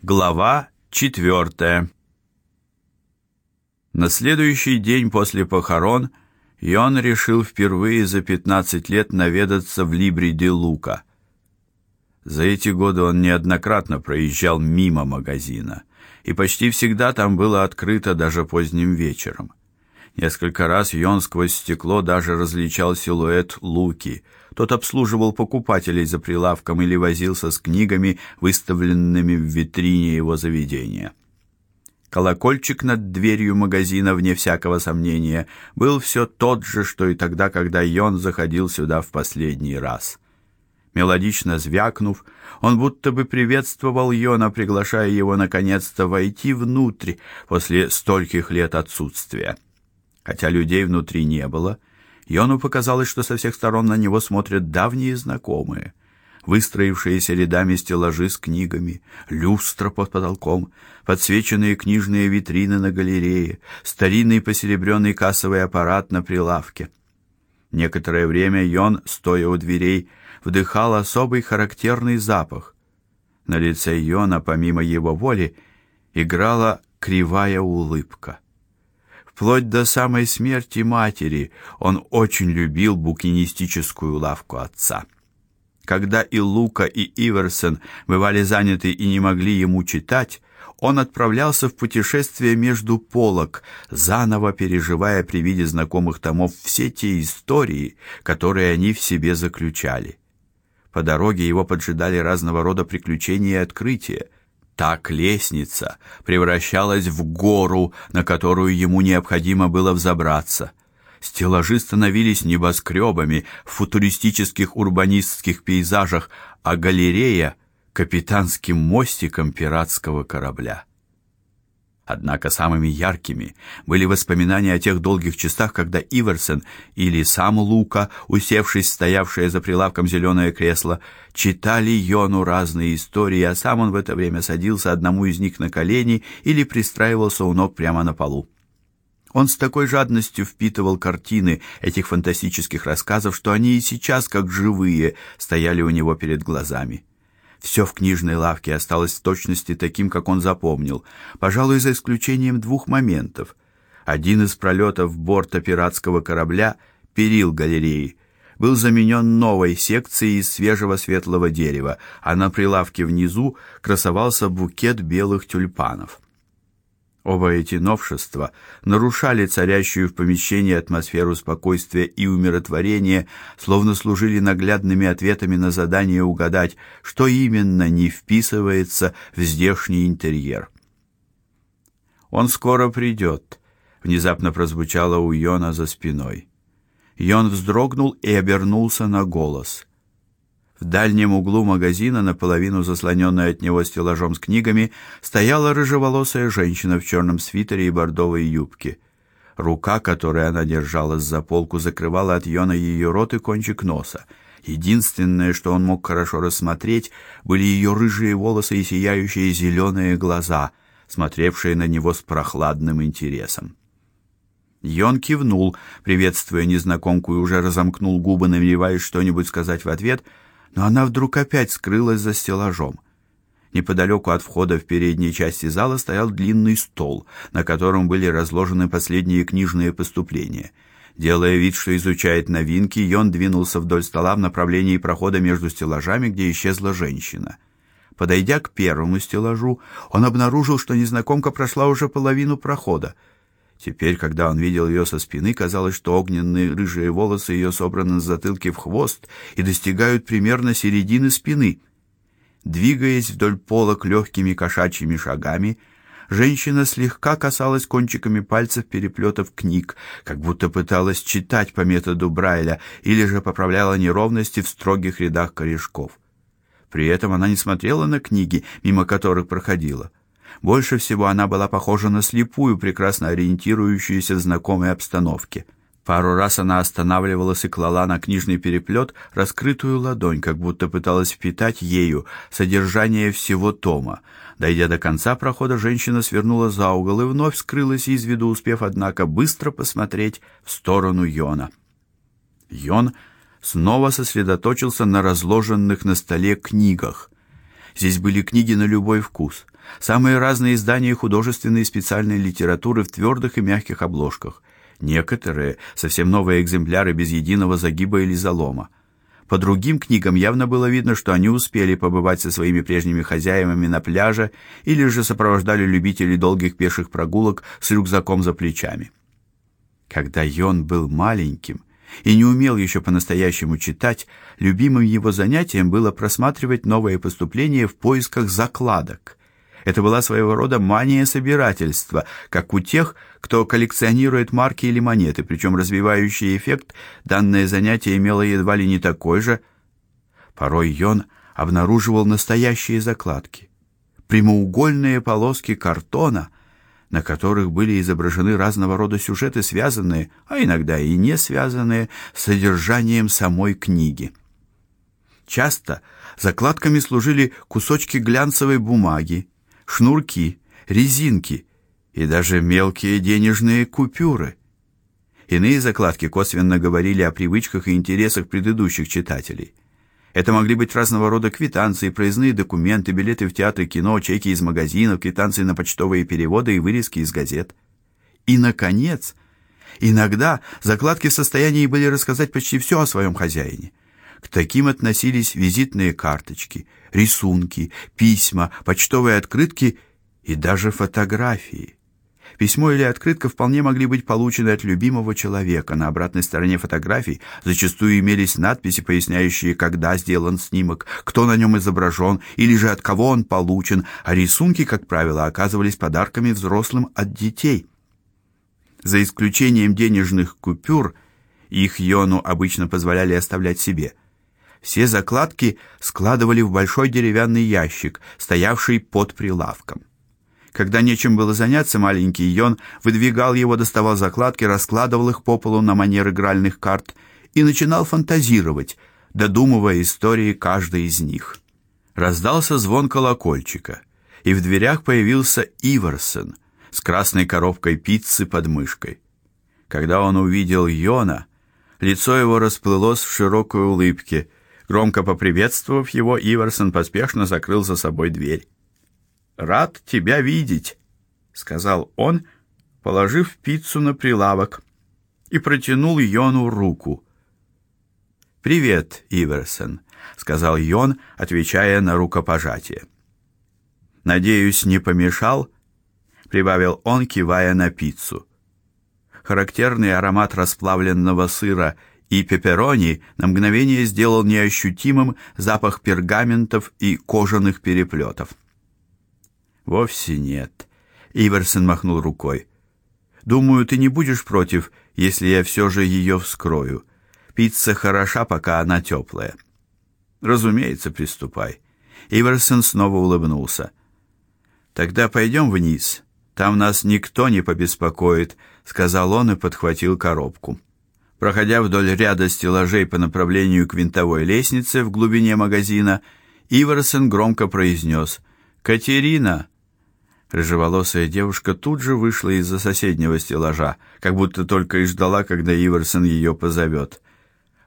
Глава четвертая. На следующий день после похорон Йон решил впервые за 15 лет наведаться в Либри-де-Лука. За эти годы он неоднократно проезжал мимо магазина, и почти всегда там было открыто даже поздним вечером. Несколько раз Йон сквозь стекло даже различал силуэт Луки. Тот обслуживал покупателей за прилавком или возился с книгами, выставленными в витрине его заведения. Колокольчик над дверью магазина, вне всякого сомнения, был все тот же, что и тогда, когда Йон заходил сюда в последний раз. Мелодично звякнув, он будто бы приветствовал Йона, приглашая его наконец-то войти внутрь после стольких лет отсутствия хотя людей внутри не было. Йону показалось, что со всех сторон на него смотрят давние знакомые. Выстроившиеся рядами стеллажи с книгами, люстра под потолком, подсвеченные книжные витрины на галерее, старинный посеребренный кассовый аппарат на прилавке. Некоторое время Йон, стоя у дверей, вдыхал особый характерный запах. На лице Йона, помимо его воли, играла кривая улыбка. Вплоть до самой смерти матери он очень любил букинистическую лавку отца. Когда и Лука, и Иверсон бывали заняты и не могли ему читать, он отправлялся в путешествие между полок, заново переживая при виде знакомых томов все те истории, которые они в себе заключали. По дороге его поджидали разного рода приключения и открытия. Так лестница превращалась в гору, на которую ему необходимо было взобраться. Стеллажи становились небоскребами в футуристических урбанистских пейзажах, а галерея капитанским мостиком пиратского корабля. Однако самыми яркими были воспоминания о тех долгих часах, когда Иверсон или сам Лука, усевшись стоявшее за прилавком зеленое кресло, читали Йону разные истории, а сам он в это время садился одному из них на колени или пристраивался у ног прямо на полу. Он с такой жадностью впитывал картины этих фантастических рассказов, что они и сейчас, как живые, стояли у него перед глазами. Все в книжной лавке осталось в точности таким, как он запомнил, пожалуй, за исключением двух моментов. Один из пролетов борта пиратского корабля, перил галереи, был заменен новой секцией из свежего светлого дерева, а на прилавке внизу красовался букет белых тюльпанов. Оба эти новшества нарушали царящую в помещении атмосферу спокойствия и умиротворения, словно служили наглядными ответами на задание угадать, что именно не вписывается в здешний интерьер. Он скоро придет», — внезапно прозвучало у Йона за спиной. Йон вздрогнул и обернулся на голос. В дальнем углу магазина, наполовину заслоненной от него стеллажом с книгами, стояла рыжеволосая женщина в черном свитере и бордовой юбке. Рука, которой она держалась за полку, закрывала от Йона ее рот и кончик носа. Единственное, что он мог хорошо рассмотреть, были ее рыжие волосы и сияющие зеленые глаза, смотревшие на него с прохладным интересом. Йон кивнул, приветствуя незнакомку, и уже разомкнул губы, намереваясь что-нибудь сказать в ответ — но она вдруг опять скрылась за стеллажом. Неподалеку от входа в передней части зала стоял длинный стол, на котором были разложены последние книжные поступления. Делая вид, что изучает новинки, Йон двинулся вдоль стола в направлении прохода между стеллажами, где исчезла женщина. Подойдя к первому стеллажу, он обнаружил, что незнакомка прошла уже половину прохода. Теперь, когда он видел ее со спины, казалось, что огненные рыжие волосы ее собраны с затылки в хвост и достигают примерно середины спины. Двигаясь вдоль полок легкими кошачьими шагами, женщина слегка касалась кончиками пальцев переплетов книг, как будто пыталась читать по методу Брайля или же поправляла неровности в строгих рядах корешков. При этом она не смотрела на книги, мимо которых проходила. Больше всего она была похожа на слепую, прекрасно ориентирующуюся в знакомой обстановке. Пару раз она останавливалась и клала на книжный переплет раскрытую ладонь, как будто пыталась впитать ею содержание всего тома. Дойдя до конца прохода, женщина свернула за угол и вновь скрылась из виду, успев однако быстро посмотреть в сторону Йона. Йон снова сосредоточился на разложенных на столе книгах. Здесь были книги на любой вкус, самые разные издания художественной и специальной литературы в твердых и мягких обложках. Некоторые совсем новые экземпляры без единого загиба или залома. По другим книгам явно было видно, что они успели побывать со своими прежними хозяевами на пляже или же сопровождали любителей долгих пеших прогулок с рюкзаком за плечами. Когда Йон был маленьким и не умел еще по-настоящему читать, любимым его занятием было просматривать новые поступления в поисках закладок. Это была своего рода мания собирательства, как у тех, кто коллекционирует марки или монеты, причем развивающий эффект данное занятие имело едва ли не такой же. Порой Йон обнаруживал настоящие закладки, прямоугольные полоски картона, на которых были изображены разного рода сюжеты, связанные, а иногда и не связанные с содержанием самой книги. Часто закладками служили кусочки глянцевой бумаги, шнурки, резинки и даже мелкие денежные купюры. Иные закладки косвенно говорили о привычках и интересах предыдущих читателей. Это могли быть разного рода квитанции, проездные документы, билеты в театры, кино, чеки из магазинов, квитанции на почтовые переводы и вырезки из газет. И наконец, иногда закладки в состоянии были рассказать почти все о своем хозяине. К таким относились визитные карточки, рисунки, письма, почтовые открытки и даже фотографии. Письмо или открытка вполне могли быть получены от любимого человека. На обратной стороне фотографий зачастую имелись надписи, поясняющие, когда сделан снимок, кто на нем изображен или же от кого он получен, а рисунки, как правило, оказывались подарками взрослым от детей. За исключением денежных купюр, их Йону обычно позволяли оставлять себе – все закладки складывали в большой деревянный ящик, стоявший под прилавком. Когда нечем было заняться, маленький Йон выдвигал его, доставал закладки, раскладывал их по полу на манер игральных карт и начинал фантазировать, додумывая истории каждой из них. Раздался звон колокольчика, и в дверях появился Иверсон с красной коробкой пиццы под мышкой. Когда он увидел Йона, лицо его расплылось в широкой улыбке, Громко поприветствовав его, Иверсон поспешно закрыл за собой дверь. "Рад тебя видеть", сказал он, положив пиццу на прилавок и протянул Йону руку. "Привет, Иверсон", сказал Йон, отвечая на рукопожатие. "Надеюсь, не помешал?" прибавил он, кивая на пиццу. Характерный аромат расплавленного сыра и пепперони на мгновение сделал неощутимым запах пергаментов и кожаных переплетов. Вовсе нет. Иверсон махнул рукой. Думаю, ты не будешь против, если я все же ее вскрою. Пицца хороша, пока она теплая. Разумеется, приступай. Иверсон снова улыбнулся. Тогда пойдем вниз. Там нас никто не побеспокоит, сказал он и подхватил коробку. Проходя вдоль ряда стеллажей по направлению к винтовой лестнице в глубине магазина, Иверсон громко произнес «Катерина!». Рыжеволосая девушка тут же вышла из-за соседнего стеллажа, как будто только и ждала, когда Иверсон ее позовет.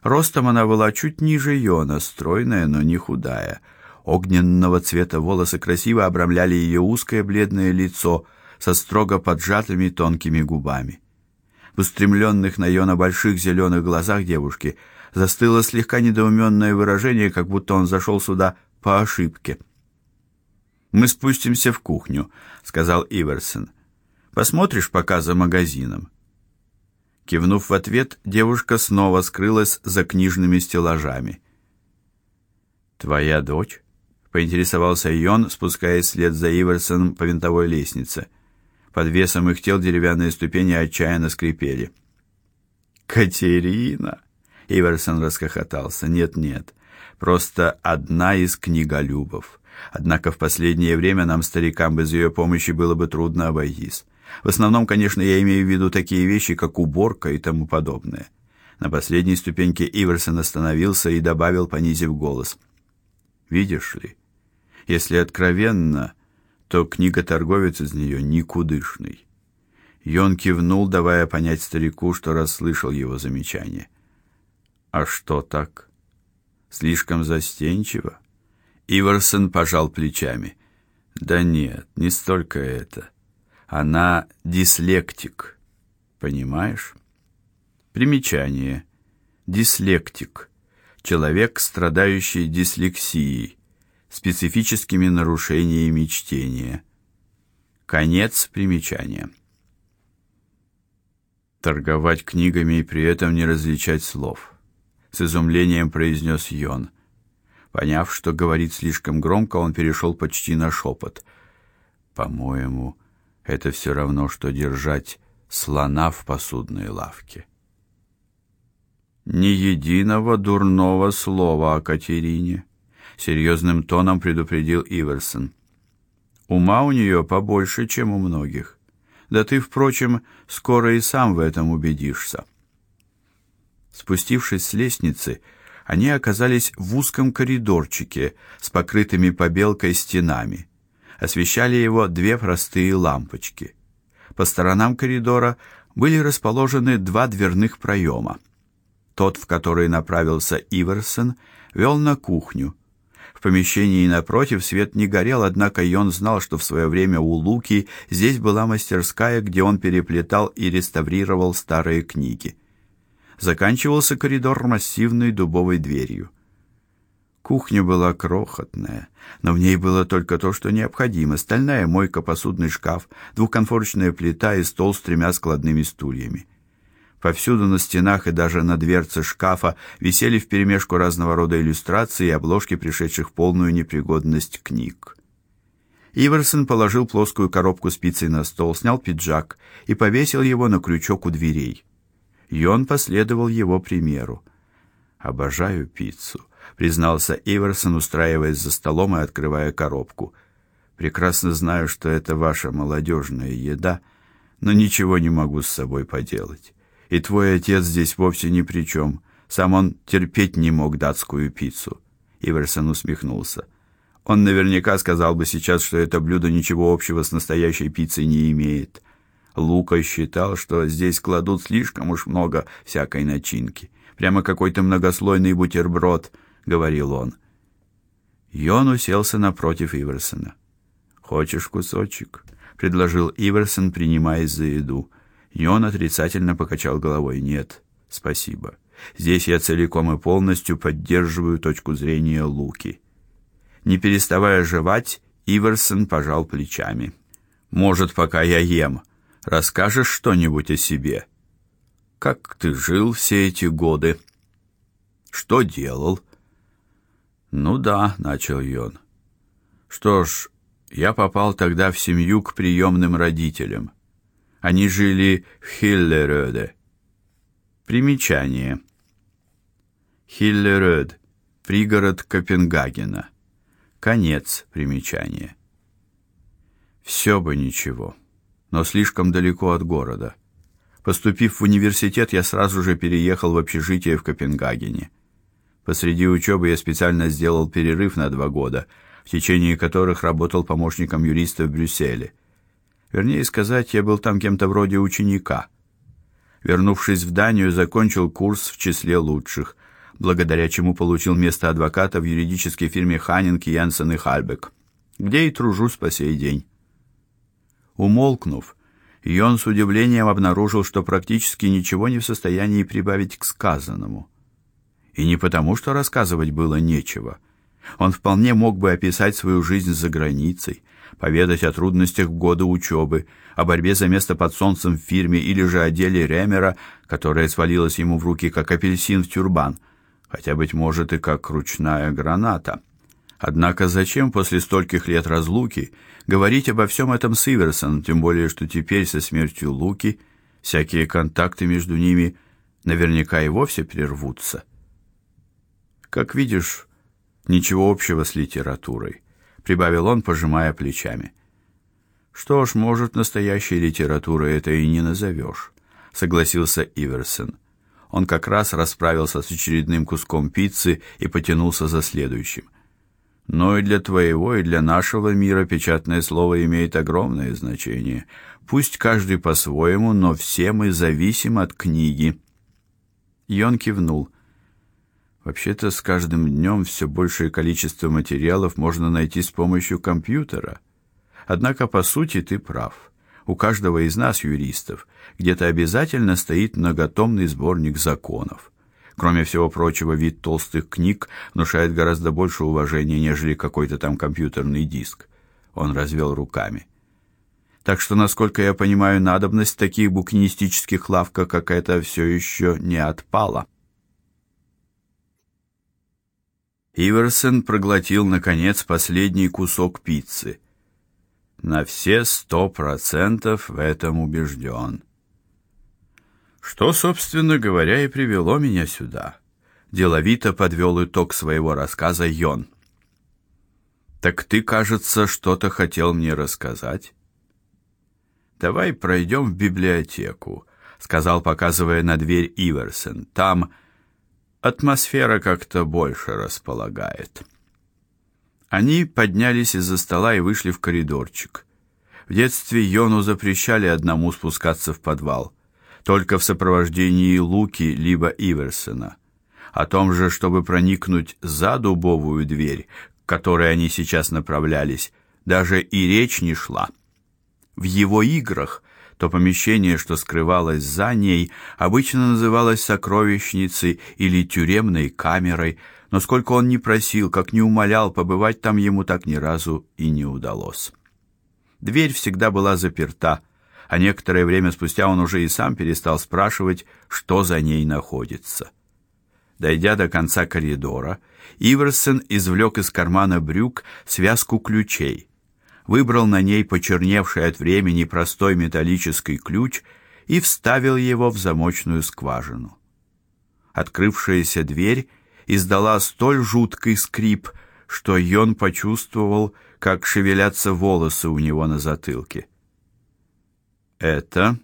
Ростом она была чуть ниже Йона, стройная, но не худая. Огненного цвета волосы красиво обрамляли ее узкое бледное лицо со строго поджатыми тонкими губами. В устремленных на Йона больших зеленых глазах девушки застыло слегка недоуменное выражение, как будто он зашел сюда по ошибке. Мы спустимся в кухню, сказал Иверсон. Посмотришь пока за магазином. Кивнув в ответ, девушка снова скрылась за книжными стеллажами. Твоя дочь? поинтересовался Йон, спускаясь вслед за Иверсоном по винтовой лестнице. Под весом их тел деревянные ступени отчаянно скрипели. Катерина, Иверсон расхохотался. Нет, нет. Просто одна из книголюбов. Однако в последнее время нам старикам без ее помощи было бы трудно обойтись. В основном, конечно, я имею в виду такие вещи, как уборка и тому подобное. На последней ступеньке Иверсон остановился и добавил, понизив голос: "Видишь ли, если откровенно, то книга-торговец из нее никудышный. Йон кивнул, давая понять старику, что расслышал его замечание. А что так? Слишком застенчиво? Иверсон пожал плечами. Да нет, не столько это. Она дислектик. Понимаешь? Примечание. Дислектик. Человек, страдающий дислексией, специфическими нарушениями чтения. Конец примечания. Торговать книгами и при этом не различать слов, с изумлением произнес Йон. Поняв, что говорит слишком громко, он перешел почти на шепот. По-моему, это все равно что держать слона в посудной лавке. Ни единого дурного слова о Катерине, серьезным тоном предупредил Иверсон. Ума у нее побольше, чем у многих. Да ты, впрочем, скоро и сам в этом убедишься. Спустившись с лестницы, они оказались в узком коридорчике с покрытыми побелкой стенами. Освещали его две простые лампочки. По сторонам коридора были расположены два дверных проема. Тот, в который направился Иверсон, вел на кухню. В помещении напротив свет не горел, однако Йон знал, что в свое время у Луки здесь была мастерская, где он переплетал и реставрировал старые книги заканчивался коридор массивной дубовой дверью. Кухня была крохотная, но в ней было только то, что необходимо: стальная мойка, посудный шкаф, двухконфорочная плита и стол с тремя складными стульями. Повсюду на стенах и даже на дверце шкафа висели вперемешку разного рода иллюстрации и обложки пришедших в полную непригодность книг. Иверсон положил плоскую коробку спицей на стол, снял пиджак и повесил его на крючок у дверей и он последовал его примеру. Обожаю пиццу, признался Иверсон, устраиваясь за столом и открывая коробку. Прекрасно знаю, что это ваша молодежная еда, но ничего не могу с собой поделать. И твой отец здесь вовсе ни при чем. Сам он терпеть не мог датскую пиццу. Иверсон усмехнулся. Он наверняка сказал бы сейчас, что это блюдо ничего общего с настоящей пиццей не имеет. Лука считал, что здесь кладут слишком уж много всякой начинки. Прямо какой-то многослойный бутерброд, говорил он. Йон уселся напротив Иверсона. Хочешь кусочек? предложил Иверсон, принимаясь за еду. Йон отрицательно покачал головой. Нет, спасибо. Здесь я целиком и полностью поддерживаю точку зрения Луки. Не переставая жевать, Иверсон пожал плечами. Может, пока я ем, Расскажешь что-нибудь о себе? Как ты жил все эти годы? Что делал? Ну да, начал Йон. Что ж, я попал тогда в семью к приемным родителям. Они жили в Хиллерöde. Примечание. Хиллерöd пригород Копенгагена. Конец примечания. Все бы ничего но слишком далеко от города. Поступив в университет, я сразу же переехал в общежитие в Копенгагене. Посреди учебы я специально сделал перерыв на два года, в течение которых работал помощником юриста в Брюсселе. Вернее сказать, я был там кем-то вроде ученика. Вернувшись в Данию, закончил курс в числе лучших, благодаря чему получил место адвоката в юридической фирме Ханинг, Янсен и Хальбек, где и тружусь по сей день. Умолкнув, Йон с удивлением обнаружил, что практически ничего не в состоянии прибавить к сказанному. И не потому, что рассказывать было нечего. Он вполне мог бы описать свою жизнь за границей, поведать о трудностях в годы учебы, о борьбе за место под солнцем в фирме или же о деле Ремера, которое свалилось ему в руки как апельсин в тюрбан, хотя быть может и как ручная граната. Однако зачем после стольких лет разлуки говорить обо всем этом с Иверсоном, тем более что теперь со смертью Луки всякие контакты между ними наверняка и вовсе прервутся. Как видишь, ничего общего с литературой, прибавил он, пожимая плечами. Что ж, может, настоящей литературой это и не назовешь, согласился Иверсон. Он как раз расправился с очередным куском пиццы и потянулся за следующим но и для твоего, и для нашего мира печатное слово имеет огромное значение. Пусть каждый по-своему, но все мы зависим от книги. Йон кивнул. Вообще-то с каждым днем все большее количество материалов можно найти с помощью компьютера. Однако по сути ты прав. У каждого из нас, юристов, где-то обязательно стоит многотомный сборник законов. Кроме всего прочего, вид толстых книг внушает гораздо больше уважения, нежели какой-то там компьютерный диск. Он развел руками. Так что, насколько я понимаю, надобность таких букинистических лавках как эта все еще не отпала. Иверсон проглотил наконец последний кусок пиццы. На все сто процентов в этом убежден. Что, собственно говоря, и привело меня сюда. Деловито подвел итог своего рассказа Йон. Так ты, кажется, что-то хотел мне рассказать. Давай пройдем в библиотеку, сказал, показывая на дверь Иверсон. Там атмосфера как-то больше располагает. Они поднялись из-за стола и вышли в коридорчик. В детстве Йону запрещали одному спускаться в подвал, только в сопровождении Луки либо Иверсона. О том же, чтобы проникнуть за дубовую дверь, к которой они сейчас направлялись, даже и речь не шла. В его играх то помещение, что скрывалось за ней, обычно называлось сокровищницей или тюремной камерой, но сколько он ни просил, как ни умолял побывать там, ему так ни разу и не удалось. Дверь всегда была заперта, а некоторое время спустя он уже и сам перестал спрашивать, что за ней находится. Дойдя до конца коридора, Иверсон извлек из кармана брюк связку ключей выбрал на ней почерневший от времени простой металлический ключ и вставил его в замочную скважину. Открывшаяся дверь издала столь жуткий скрип, что Йон почувствовал, как шевелятся волосы у него на затылке. Это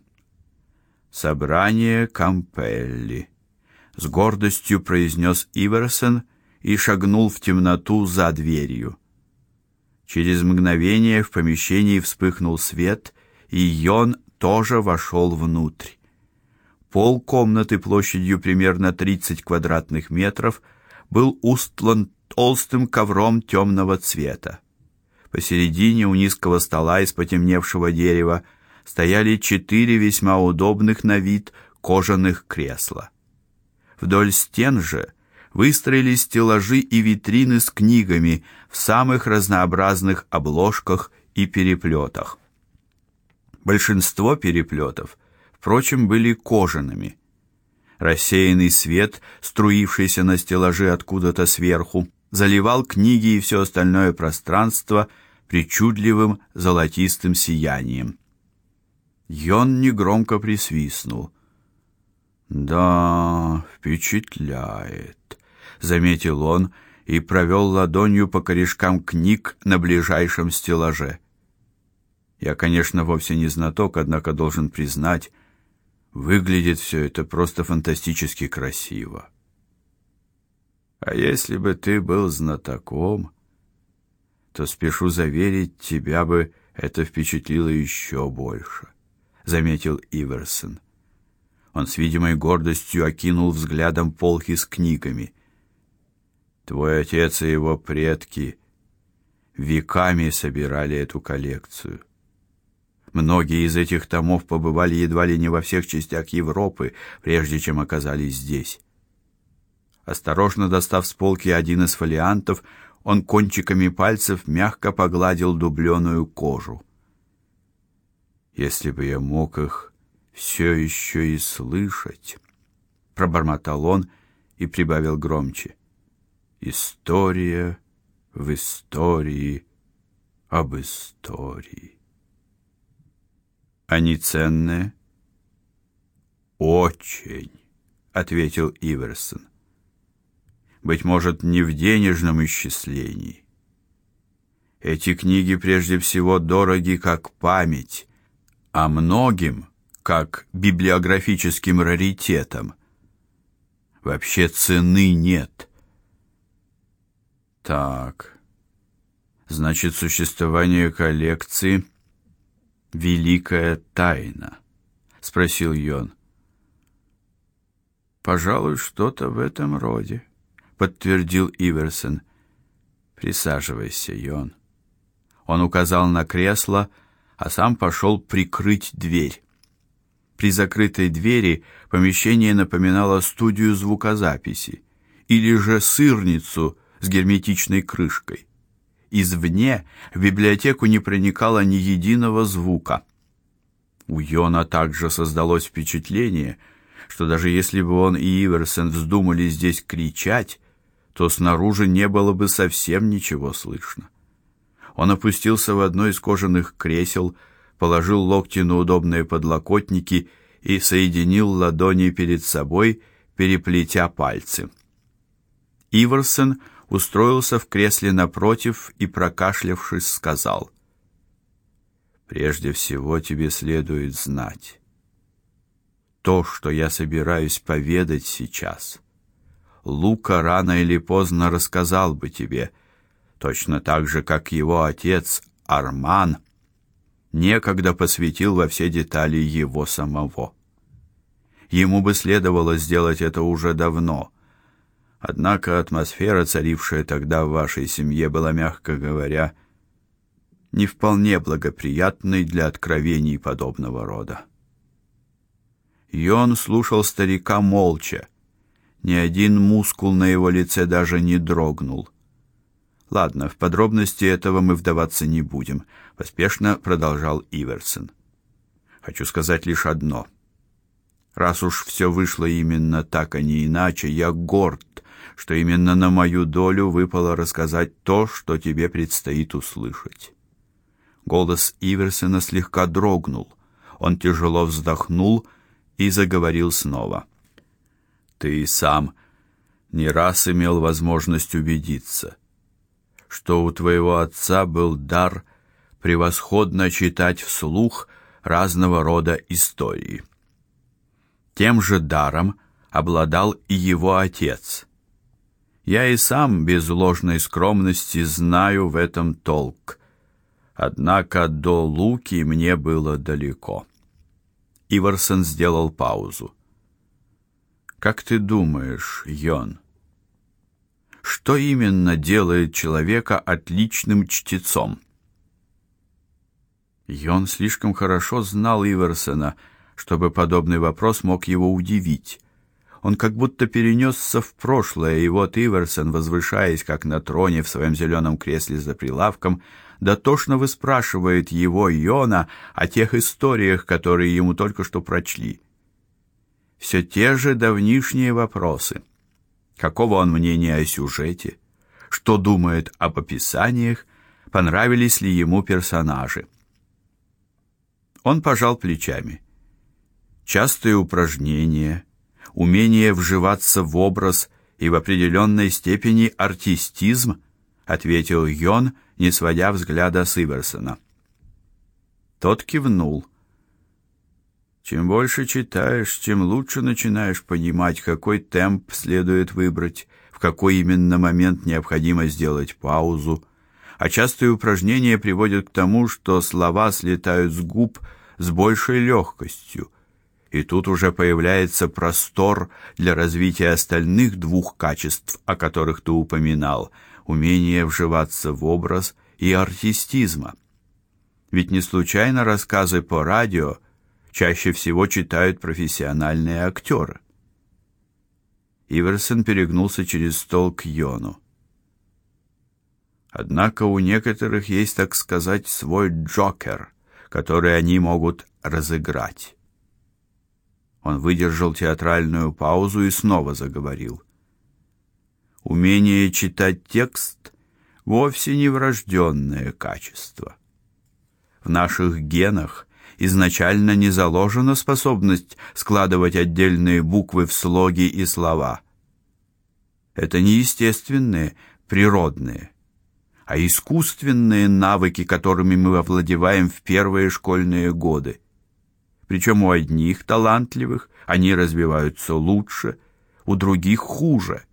собрание Кампелли, с гордостью произнес Иверсон и шагнул в темноту за дверью. Через мгновение в помещении вспыхнул свет, и Йон тоже вошел внутрь. Пол комнаты площадью примерно 30 квадратных метров был устлан толстым ковром темного цвета. Посередине у низкого стола из потемневшего дерева стояли четыре весьма удобных на вид кожаных кресла. Вдоль стен же выстроились стеллажи и витрины с книгами в самых разнообразных обложках и переплетах. Большинство переплетов, впрочем, были кожаными. Рассеянный свет, струившийся на стеллажи откуда-то сверху, заливал книги и все остальное пространство причудливым золотистым сиянием. Йон негромко присвистнул. Да, впечатляет заметил он и провел ладонью по корешкам книг на ближайшем стеллаже. Я, конечно, вовсе не знаток, однако должен признать, выглядит все это просто фантастически красиво. А если бы ты был знатоком, то спешу заверить, тебя бы это впечатлило еще больше, заметил Иверсон. Он с видимой гордостью окинул взглядом полки с книгами. Твой отец и его предки веками собирали эту коллекцию. Многие из этих томов побывали едва ли не во всех частях Европы, прежде чем оказались здесь. Осторожно достав с полки один из фолиантов, он кончиками пальцев мягко погладил дубленую кожу. Если бы я мог их все еще и слышать, пробормотал он и прибавил громче. История в истории об истории. Они ценные? Очень, ответил Иверсон. Быть может, не в денежном исчислении. Эти книги прежде всего дороги как память, а многим как библиографическим раритетам. Вообще цены нет. Так. Значит, существование коллекции великая тайна, спросил Йон. Пожалуй, что-то в этом роде, подтвердил Иверсон. Присаживайся, Йон. Он указал на кресло, а сам пошел прикрыть дверь. При закрытой двери помещение напоминало студию звукозаписи или же сырницу с герметичной крышкой. Извне в библиотеку не проникало ни единого звука. У Йона также создалось впечатление, что даже если бы он и Иверсон вздумали здесь кричать, то снаружи не было бы совсем ничего слышно. Он опустился в одно из кожаных кресел, положил локти на удобные подлокотники и соединил ладони перед собой, переплетя пальцы. Иверсон устроился в кресле напротив и прокашлявшись сказал: Прежде всего тебе следует знать то, что я собираюсь поведать сейчас. Лука рано или поздно рассказал бы тебе, точно так же, как его отец Арман некогда посвятил во все детали его самого. Ему бы следовало сделать это уже давно. Однако атмосфера, царившая тогда в вашей семье, была, мягко говоря, не вполне благоприятной для откровений подобного рода. И он слушал старика молча. Ни один мускул на его лице даже не дрогнул. Ладно, в подробности этого мы вдаваться не будем, поспешно продолжал Иверсон. Хочу сказать лишь одно. Раз уж все вышло именно так, а не иначе, я горд, что именно на мою долю выпало рассказать то, что тебе предстоит услышать. Голос Иверсона слегка дрогнул. Он тяжело вздохнул и заговорил снова. Ты сам не раз имел возможность убедиться, что у твоего отца был дар превосходно читать вслух разного рода истории. Тем же даром обладал и его отец. Я и сам без ложной скромности знаю в этом толк. Однако до Луки мне было далеко. Иварсон сделал паузу. Как ты думаешь, Йон, что именно делает человека отличным чтецом? Йон слишком хорошо знал Иварсона, чтобы подобный вопрос мог его удивить. Он как будто перенесся в прошлое, и вот Иверсон, возвышаясь как на троне в своем зеленом кресле за прилавком, дотошно выспрашивает его Йона о тех историях, которые ему только что прочли. Все те же давнишние вопросы. Какого он мнения о сюжете? Что думает об описаниях? Понравились ли ему персонажи? Он пожал плечами. Частые упражнения, умение вживаться в образ и в определенной степени артистизм, ответил Йон не сводя взгляда с Иверсона. Тот кивнул. Чем больше читаешь, тем лучше начинаешь понимать, какой темп следует выбрать, в какой именно момент необходимо сделать паузу. А частые упражнения приводят к тому, что слова слетают с губ с большей легкостью. И тут уже появляется простор для развития остальных двух качеств, о которых ты упоминал умение вживаться в образ и артистизма. Ведь не случайно рассказы по радио чаще всего читают профессиональные актеры. Иверсон перегнулся через стол к Йону. Однако у некоторых есть, так сказать, свой джокер, который они могут разыграть. Он выдержал театральную паузу и снова заговорил. Умение читать текст вовсе не врожденное качество. В наших генах изначально не заложена способность складывать отдельные буквы в слоги и слова. Это не естественные, природные, а искусственные навыки, которыми мы овладеваем в первые школьные годы. Причем у одних талантливых они развиваются лучше, у других хуже.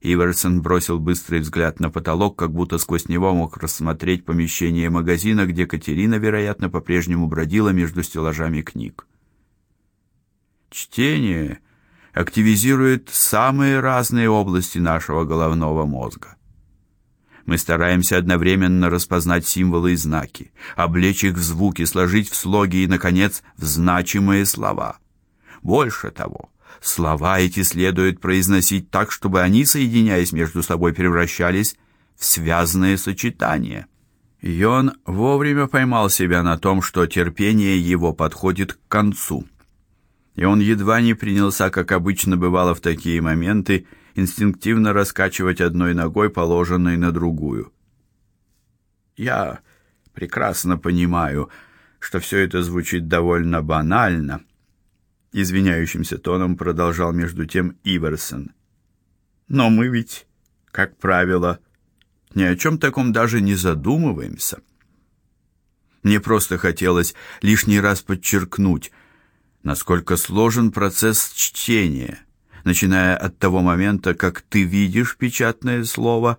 Иверсон бросил быстрый взгляд на потолок, как будто сквозь него мог рассмотреть помещение магазина, где Катерина, вероятно, по-прежнему бродила между стеллажами книг. Чтение активизирует самые разные области нашего головного мозга. Мы стараемся одновременно распознать символы и знаки, облечь их в звуки, сложить в слоги и наконец в значимые слова. Больше того, слова эти следует произносить так, чтобы они, соединяясь между собой, превращались в связные сочетания. И он вовремя поймал себя на том, что терпение его подходит к концу. И он едва не принялся, как обычно бывало в такие моменты, инстинктивно раскачивать одной ногой, положенной на другую. Я прекрасно понимаю, что все это звучит довольно банально, извиняющимся тоном продолжал между тем Иверсон. Но мы ведь, как правило, ни о чем таком даже не задумываемся. Мне просто хотелось лишний раз подчеркнуть, насколько сложен процесс чтения начиная от того момента, как ты видишь печатное слово,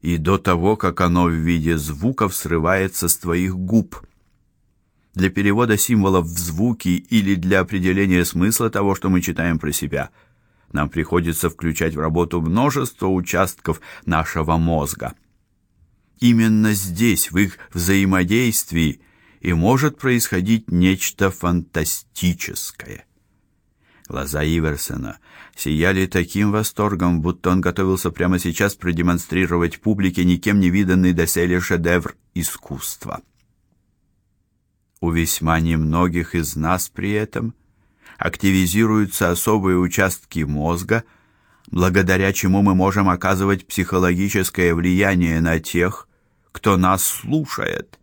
и до того, как оно в виде звуков срывается с твоих губ. Для перевода символов в звуки или для определения смысла того, что мы читаем про себя, нам приходится включать в работу множество участков нашего мозга. Именно здесь, в их взаимодействии, и может происходить нечто фантастическое. Глаза Иверсона сияли таким восторгом, будто он готовился прямо сейчас продемонстрировать публике никем не виданный доселе шедевр искусства. У весьма немногих из нас при этом активизируются особые участки мозга, благодаря чему мы можем оказывать психологическое влияние на тех, кто нас слушает.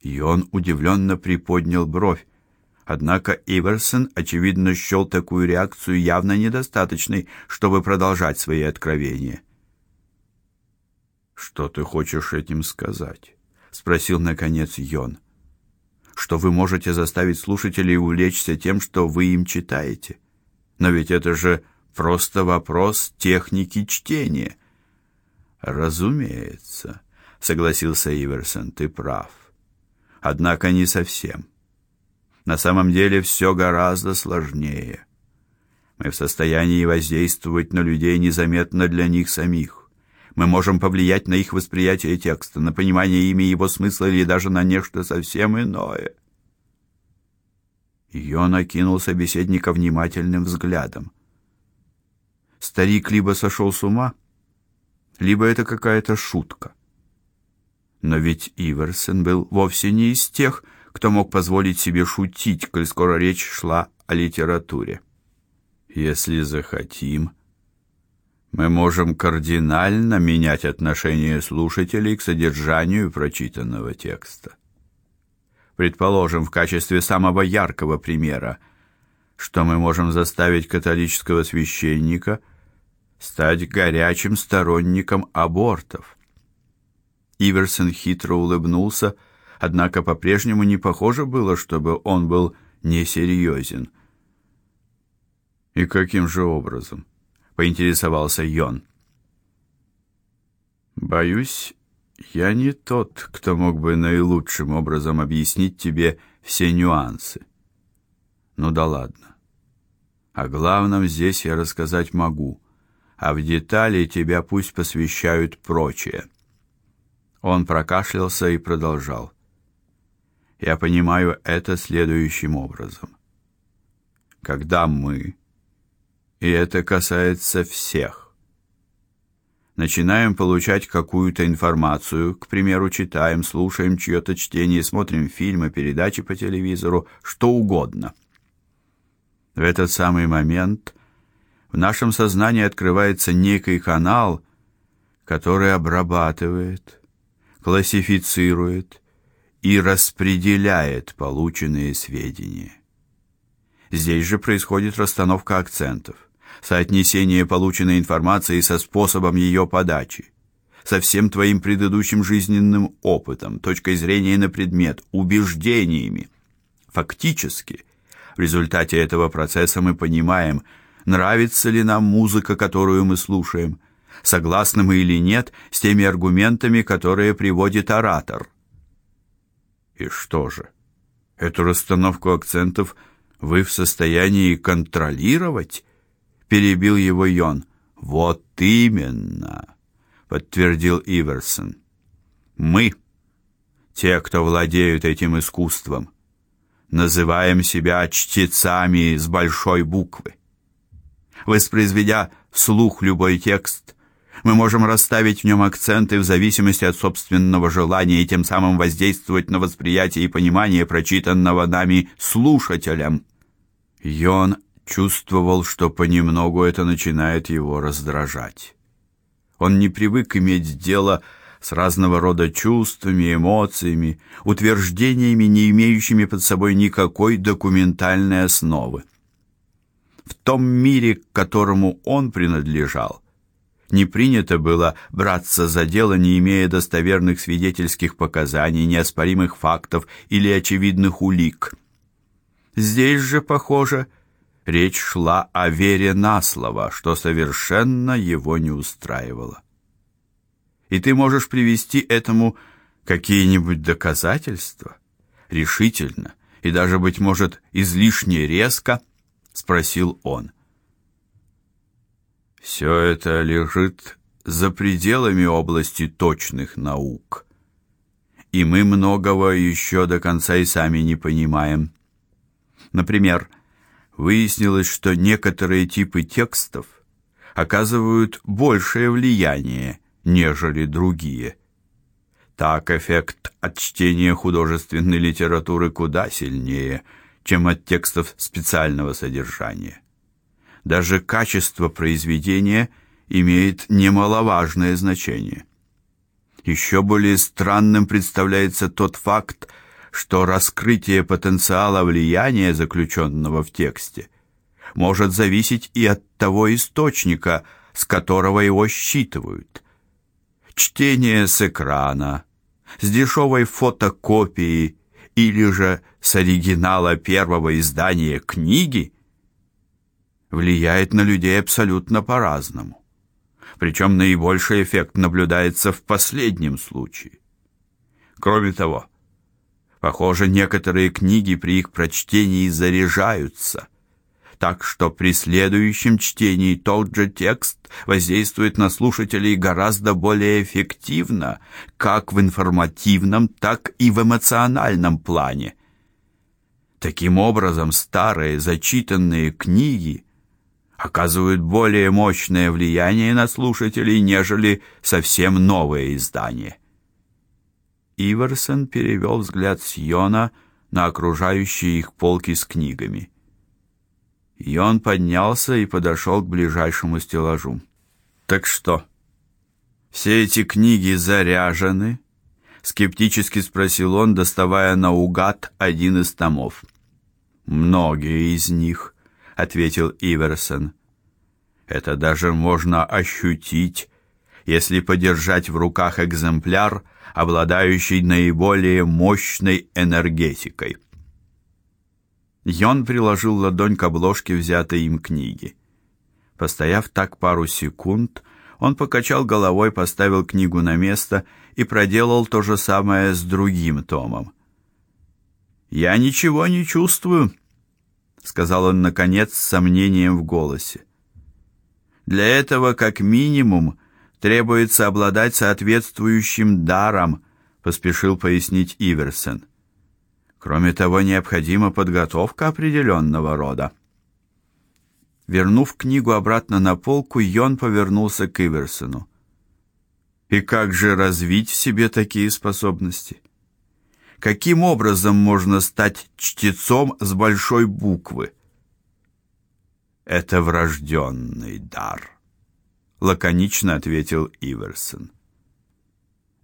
И он удивленно приподнял бровь. Однако Иверсон очевидно счел такую реакцию явно недостаточной, чтобы продолжать свои откровения. Что ты хочешь этим сказать? спросил наконец Йон. Что вы можете заставить слушателей увлечься тем, что вы им читаете? Но ведь это же просто вопрос техники чтения. Разумеется, согласился Иверсон. Ты прав. Однако не совсем. На самом деле все гораздо сложнее. Мы в состоянии воздействовать на людей незаметно для них самих. Мы можем повлиять на их восприятие текста, на понимание ими его смысла или даже на нечто совсем иное. Ее накинул собеседника внимательным взглядом. Старик либо сошел с ума, либо это какая-то шутка. Но ведь Иверсон был вовсе не из тех, кто мог позволить себе шутить, коль скоро речь шла о литературе. Если захотим, мы можем кардинально менять отношение слушателей к содержанию прочитанного текста. Предположим, в качестве самого яркого примера, что мы можем заставить католического священника стать горячим сторонником абортов. Иверсон хитро улыбнулся, Однако по-прежнему не похоже было, чтобы он был несерьезен. И каким же образом? поинтересовался Йон. Боюсь, я не тот, кто мог бы наилучшим образом объяснить тебе все нюансы. Ну да ладно. О главном здесь я рассказать могу, а в детали тебя пусть посвящают прочие. Он прокашлялся и продолжал. Я понимаю это следующим образом. Когда мы, и это касается всех, начинаем получать какую-то информацию, к примеру, читаем, слушаем чье-то чтение, смотрим фильмы, передачи по телевизору, что угодно. В этот самый момент в нашем сознании открывается некий канал, который обрабатывает, классифицирует и распределяет полученные сведения. Здесь же происходит расстановка акцентов, соотнесение полученной информации со способом ее подачи, со всем твоим предыдущим жизненным опытом, точкой зрения на предмет, убеждениями. Фактически, в результате этого процесса мы понимаем, нравится ли нам музыка, которую мы слушаем, согласны мы или нет с теми аргументами, которые приводит оратор. И что же? Эту расстановку акцентов Вы в состоянии контролировать? перебил его Йон. Вот именно, подтвердил Иверсон. Мы те, кто владеют этим искусством, называем себя чтецами с большой буквы. Воспроизведя вслух любой текст, мы можем расставить в нем акценты в зависимости от собственного желания и тем самым воздействовать на восприятие и понимание прочитанного нами слушателям. Йон чувствовал, что понемногу это начинает его раздражать. Он не привык иметь дело с разного рода чувствами, эмоциями, утверждениями, не имеющими под собой никакой документальной основы. В том мире, к которому он принадлежал, не принято было браться за дело, не имея достоверных свидетельских показаний, неоспоримых фактов или очевидных улик. Здесь же, похоже, речь шла о вере на слово, что совершенно его не устраивало. И ты можешь привести этому какие-нибудь доказательства? Решительно и даже быть может излишне резко, спросил он. Все это лежит за пределами области точных наук. И мы многого еще до конца и сами не понимаем. Например, выяснилось, что некоторые типы текстов оказывают большее влияние, нежели другие. Так эффект от чтения художественной литературы куда сильнее, чем от текстов специального содержания. Даже качество произведения имеет немаловажное значение. Еще более странным представляется тот факт, что раскрытие потенциала влияния, заключенного в тексте, может зависеть и от того источника, с которого его считывают. Чтение с экрана, с дешевой фотокопии или же с оригинала первого издания книги влияет на людей абсолютно по-разному. Причем наибольший эффект наблюдается в последнем случае. Кроме того, Похоже, некоторые книги при их прочтении заряжаются, так что при следующем чтении тот же текст воздействует на слушателей гораздо более эффективно, как в информативном, так и в эмоциональном плане. Таким образом, старые зачитанные книги оказывают более мощное влияние на слушателей, нежели совсем новые издания. Иверсон перевел взгляд с Йона на окружающие их полки с книгами. Йон поднялся и подошел к ближайшему стеллажу. Так что, все эти книги заряжены? скептически спросил он, доставая наугад один из томов. Многие из них, ответил Иверсон. Это даже можно ощутить, если подержать в руках экземпляр обладающий наиболее мощной энергетикой. Йон приложил ладонь к обложке взятой им книги. Постояв так пару секунд, он покачал головой, поставил книгу на место и проделал то же самое с другим томом. "Я ничего не чувствую", сказал он наконец с сомнением в голосе. "Для этого, как минимум, требуется обладать соответствующим даром, поспешил пояснить Иверсон. Кроме того, необходима подготовка определенного рода. Вернув книгу обратно на полку, Йон повернулся к Иверсону. И как же развить в себе такие способности? Каким образом можно стать чтецом с большой буквы? Это врожденный дар лаконично ответил Иверсон.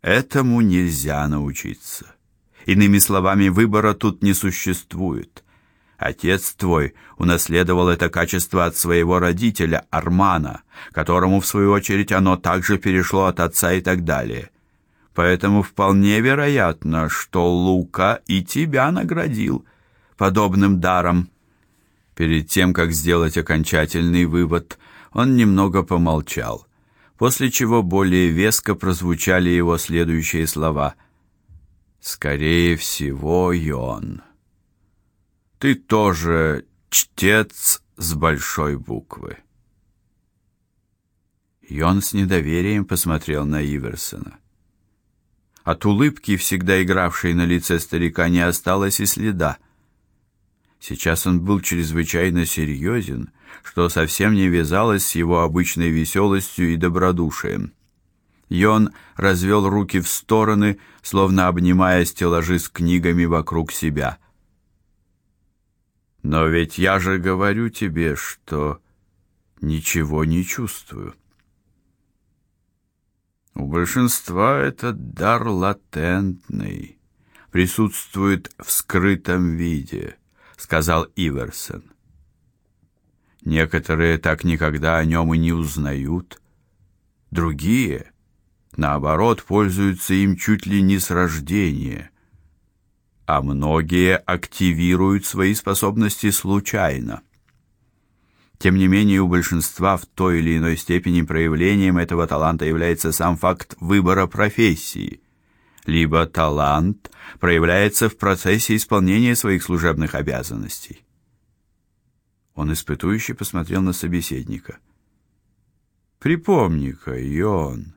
Этому нельзя научиться. Иными словами, выбора тут не существует. Отец твой унаследовал это качество от своего родителя Армана, которому в свою очередь оно также перешло от отца и так далее. Поэтому вполне вероятно, что Лука и тебя наградил подобным даром. Перед тем как сделать окончательный вывод, он немного помолчал, после чего более веско прозвучали его следующие слова: "Скорее всего, Йон, ты тоже Чтец с большой буквы. Йон с недоверием посмотрел на Иверсона. От улыбки, всегда игравшей на лице старика, не осталось и следа. Сейчас он был чрезвычайно серьезен, что совсем не вязалось с его обычной веселостью и добродушием. Йон развел руки в стороны, словно обнимая стеллажи с книгами вокруг себя. Но ведь я же говорю тебе, что ничего не чувствую. У большинства этот дар латентный, присутствует в скрытом виде, сказал Иверсон. Некоторые так никогда о нем и не узнают, другие наоборот пользуются им чуть ли не с рождения, а многие активируют свои способности случайно. Тем не менее, у большинства в той или иной степени проявлением этого таланта является сам факт выбора профессии. Либо талант проявляется в процессе исполнения своих служебных обязанностей. Он испытующе посмотрел на собеседника. Припомни-ка, Йон,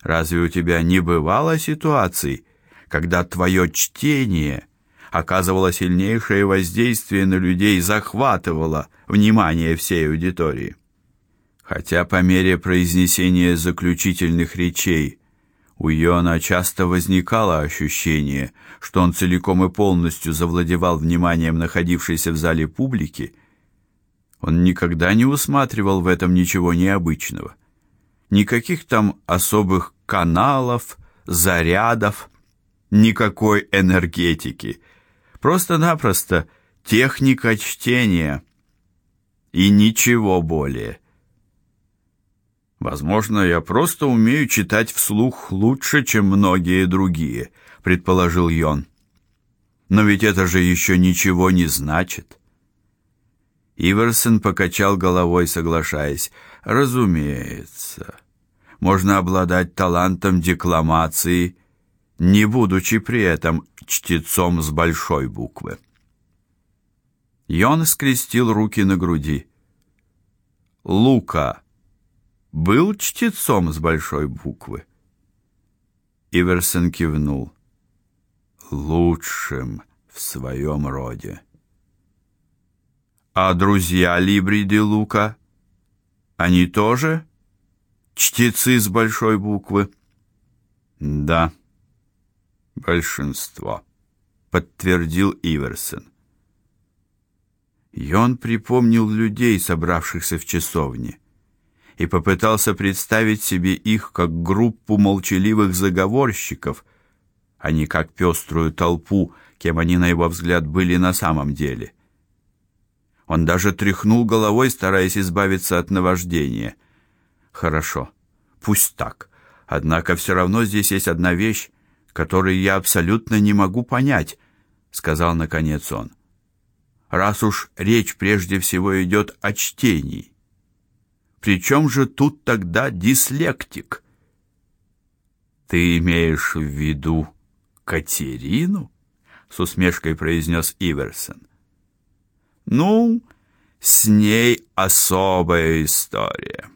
разве у тебя не бывало ситуаций, когда твое чтение оказывало сильнейшее воздействие на людей, захватывало внимание всей аудитории. Хотя по мере произнесения заключительных речей у Йона часто возникало ощущение, что он целиком и полностью завладевал вниманием находившейся в зале публики, он никогда не усматривал в этом ничего необычного. Никаких там особых каналов, зарядов, никакой энергетики – Просто-напросто техника чтения и ничего более. Возможно, я просто умею читать вслух лучше, чем многие другие, предположил Йон. Но ведь это же еще ничего не значит. Иверсон покачал головой, соглашаясь. Разумеется, можно обладать талантом декламации не будучи при этом чтецом с большой буквы. Йон скрестил руки на груди. Лука был чтецом с большой буквы. Иверсон кивнул. Лучшим в своем роде. А друзья Либриди Лука, они тоже чтецы с большой буквы? Да большинство, подтвердил Иверсон. И он припомнил людей, собравшихся в часовне, и попытался представить себе их как группу молчаливых заговорщиков, а не как пеструю толпу, кем они на его взгляд были на самом деле. Он даже тряхнул головой, стараясь избавиться от наваждения. Хорошо. Пусть так. Однако все равно здесь есть одна вещь, который я абсолютно не могу понять, сказал наконец он. Раз уж речь прежде всего идет о чтении. Причем же тут тогда дислектик? Ты имеешь в виду Катерину? с усмешкой произнес Иверсон. Ну, с ней особая история.